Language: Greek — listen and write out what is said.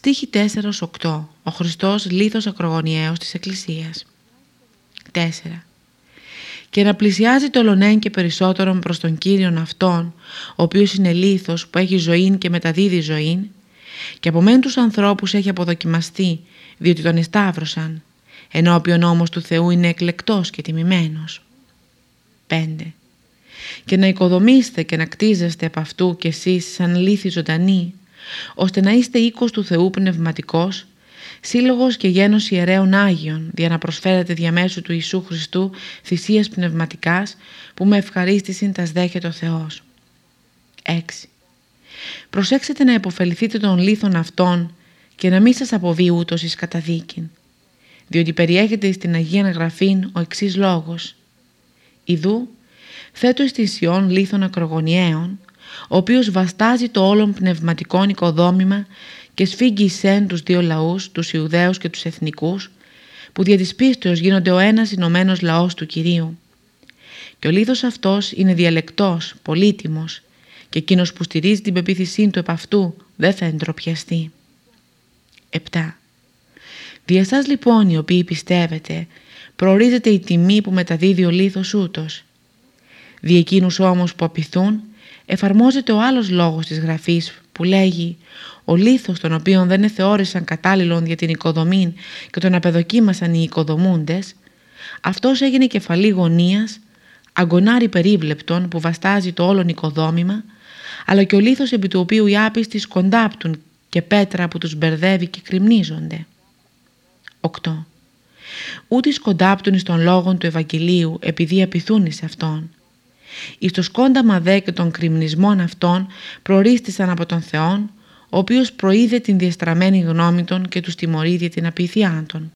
Στίχη 4-8. Ο Χριστός λίθος ακρογωνιαίος της Εκκλησίας. 4. Και να πλησιάζει το λονέν και περισσότερον προς τον Κύριον Αυτόν, ο οποίος είναι λίθος που έχει ζωήν και μεταδίδει ζωήν, και από μεν τους ανθρώπους έχει αποδοκιμαστεί, διότι τον εσταύρωσαν, ενώπιον όμως του Θεού είναι εκλεκτός και τιμημένος. 5. Και να οικοδομήστε και να κτίζεστε από αυτού κι εσείς σαν λύθη ζωντανή, ώστε να είστε οίκος του Θεού πνευματικός, σύλλογος και γένος ιερέων Άγιων, για να προσφέρετε διαμέσου του Ιησού Χριστού θυσίες πνευματικάς, που με ευχαρίστηση τας δέχεται ο Θεός. 6. Προσέξτε να υποφεληθείτε των λίθων αυτών και να μην σας αποβεί ούτως εις καταδίκην, διότι περιέχεται στην Αγία Γραφήν ο εξής λόγος. Ιδού, θέτω εις θυσιών λίθων ακρογωνιαίων, ο οποίος βαστάζει το όλον πνευματικό οικοδόμημα και σφίγγει σεν τους δύο λαούς, τους Ιουδαίους και τους εθνικούς, που δια της πίστεως γίνονται ο ένας Ηνωμένος λαός του Κυρίου. Και ο λίθος αυτός είναι διαλεκτός, πολύτιμος και εκείνος που στηρίζει την πεποίθησή του επ' αυτού δεν θα εντροπιαστεί. 7. Δια σας λοιπόν οι οποίοι πιστεύετε, προορίζεται η τιμή που μεταδίδει ο λίθος ούτως. Δι' εκείνους όμως που απειθούν, εφαρμόζεται ο άλλος λόγος της Γραφής που λέγει «Ο λίθος τον οποίον δεν εθεώρησαν κατάλληλον για την οικοδομή και τον απεδοκίμασαν οι οικοδομούντες, αυτός έγινε κεφαλή γωνίας, αγκονάρι περίβλεπτον που βαστάζει το όλον οικοδόμημα, αλλά και ο λίθος επί του οποίου οι άπιστοι σκοντάπτουν και πέτρα που τους μπερδεύει και κρυμνίζονται. 8. Ούτε σκοντάπτουν στον λόγων του Ευαγγελίου επειδή απειθούν σε Αυτόν, Εις το σκόνταμα δε και των κρυμνισμών αυτών προορίστησαν από τον Θεόν, ο οποίος προείδε την διαστραμμένη γνώμη των και τους τιμωρεί για την απειθιά των.